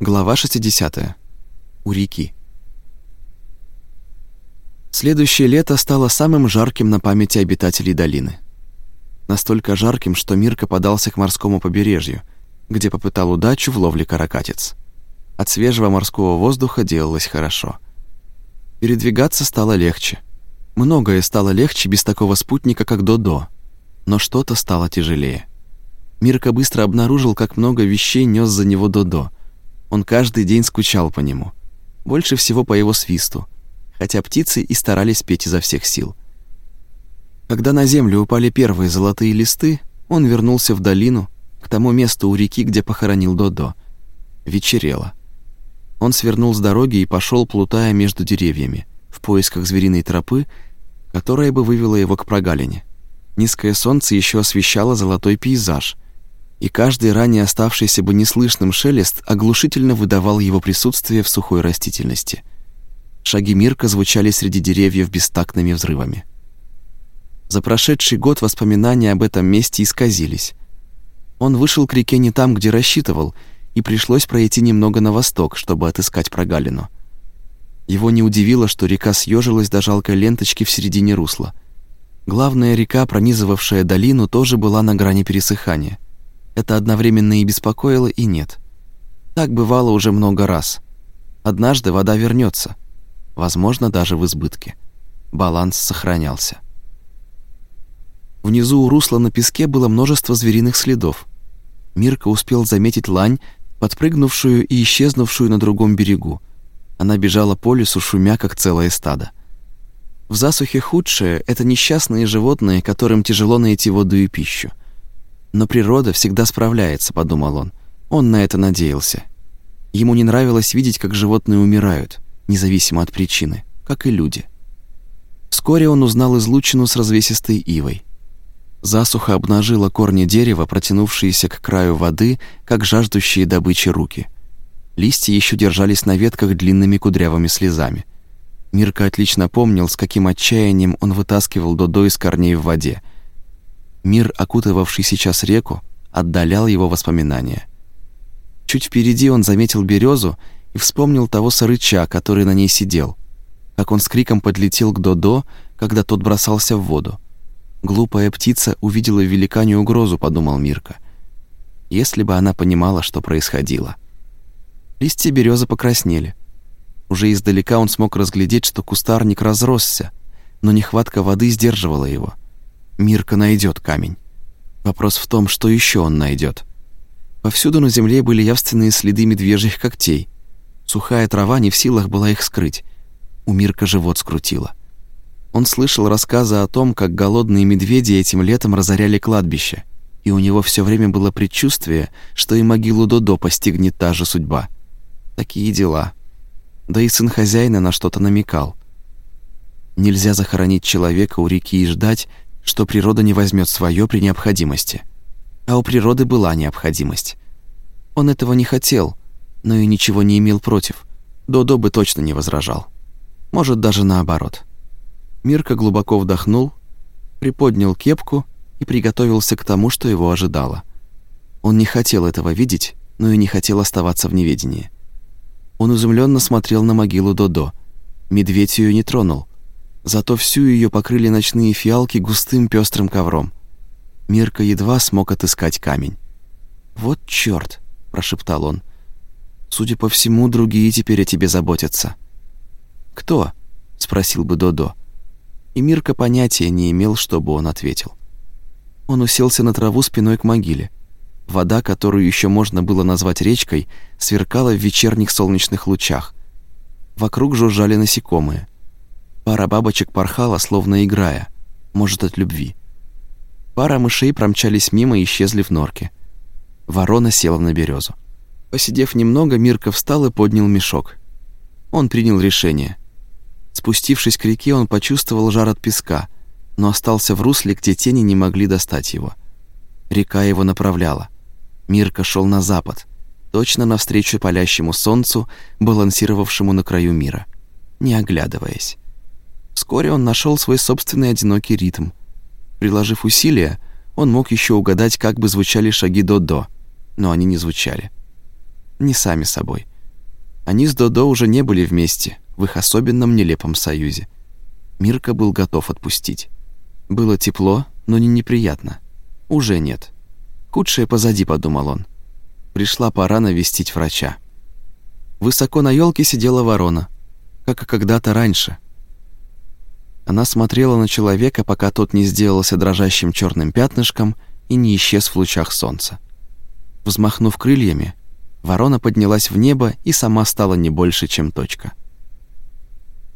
Глава 60. У реки. Следующее лето стало самым жарким на памяти обитателей долины. Настолько жарким, что Мирка подался к морскому побережью, где попытал удачу в ловле каракатиц. От свежего морского воздуха делалось хорошо. Передвигаться стало легче. Многое стало легче без такого спутника, как Додо, но что-то стало тяжелее. Мирка быстро обнаружил, как много вещей нес за него Додо — он каждый день скучал по нему. Больше всего по его свисту, хотя птицы и старались петь изо всех сил. Когда на землю упали первые золотые листы, он вернулся в долину, к тому месту у реки, где похоронил Додо. Вечерело. Он свернул с дороги и пошел, плутая между деревьями, в поисках звериной тропы, которая бы вывела его к прогалине. Низкое солнце еще освещало золотой пейзаж — и каждый ранее оставшийся бы неслышным шелест оглушительно выдавал его присутствие в сухой растительности. Шаги Мирка звучали среди деревьев бестактными взрывами. За прошедший год воспоминания об этом месте исказились. Он вышел к реке не там, где рассчитывал, и пришлось пройти немного на восток, чтобы отыскать прогалину. Его не удивило, что река съежилась до жалкой ленточки в середине русла. Главная река, пронизывавшая долину, тоже была на грани пересыхания — это одновременно и беспокоило, и нет. Так бывало уже много раз. Однажды вода вернется, возможно, даже в избытке. Баланс сохранялся. Внизу у русла на песке было множество звериных следов. Мирка успел заметить лань, подпрыгнувшую и исчезнувшую на другом берегу. Она бежала по лесу, шумя, как целое стадо. В засухе худшее — это несчастные животные, которым тяжело найти воду и пищу. Но природа всегда справляется, подумал он. Он на это надеялся. Ему не нравилось видеть, как животные умирают, независимо от причины, как и люди. Вскоре он узнал излучину с развесистой ивой. Засуха обнажила корни дерева, протянувшиеся к краю воды, как жаждущие добычи руки. Листья еще держались на ветках длинными кудрявыми слезами. Мирка отлично помнил, с каким отчаянием он вытаскивал Додо из корней в воде — Мир, окутывавший сейчас реку, отдалял его воспоминания. Чуть впереди он заметил березу и вспомнил того сарыча, который на ней сидел, как он с криком подлетел к Додо, когда тот бросался в воду. Глупая птица увидела в великане угрозу, подумал Мирка. Если бы она понимала, что происходило. Листья березы покраснели. Уже издалека он смог разглядеть, что кустарник разросся, но нехватка воды сдерживала его. Мирка найдет камень. Вопрос в том, что еще он найдет. Повсюду на земле были явственные следы медвежьих когтей. Сухая трава не в силах была их скрыть. У Мирка живот скрутило. Он слышал рассказы о том, как голодные медведи этим летом разоряли кладбище, и у него все время было предчувствие, что и могилу Додо постигнет та же судьба. Такие дела. Да и сын хозяина на что-то намекал. Нельзя захоронить человека у реки и ждать, что природа не возьмет свое при необходимости. А у природы была необходимость. Он этого не хотел, но и ничего не имел против. Додо бы точно не возражал. Может, даже наоборот. Мирка глубоко вдохнул, приподнял кепку и приготовился к тому, что его ожидало. Он не хотел этого видеть, но и не хотел оставаться в неведении. Он изумленно смотрел на могилу Додо. Медведь ее не тронул, Зато всю ее покрыли ночные фиалки густым пестрым ковром. Мирка едва смог отыскать камень. «Вот чёрт!» — прошептал он. «Судя по всему, другие теперь о тебе заботятся». «Кто?» — спросил бы Додо. И Мирка понятия не имел, что бы он ответил. Он уселся на траву спиной к могиле. Вода, которую еще можно было назвать речкой, сверкала в вечерних солнечных лучах. Вокруг жужжали насекомые — Пара бабочек порхала, словно играя, может, от любви. Пара мышей промчались мимо и исчезли в норке. Ворона села на березу. Посидев немного, Мирка встал и поднял мешок. Он принял решение. Спустившись к реке, он почувствовал жар от песка, но остался в русле, где тени не могли достать его. Река его направляла. Мирка шел на запад, точно навстречу палящему солнцу, балансировавшему на краю мира, не оглядываясь. Вскоре он нашел свой собственный одинокий ритм. Приложив усилия, он мог еще угадать, как бы звучали шаги Додо, но они не звучали. Не сами собой. Они с Додо уже не были вместе, в их особенном нелепом союзе. Мирка был готов отпустить. Было тепло, но не неприятно. Уже нет. Худшее позади, подумал он. Пришла пора навестить врача. Высоко на елке сидела ворона, как и когда-то раньше. Она смотрела на человека, пока тот не сделался дрожащим черным пятнышком и не исчез в лучах солнца. Взмахнув крыльями, ворона поднялась в небо и сама стала не больше, чем точка.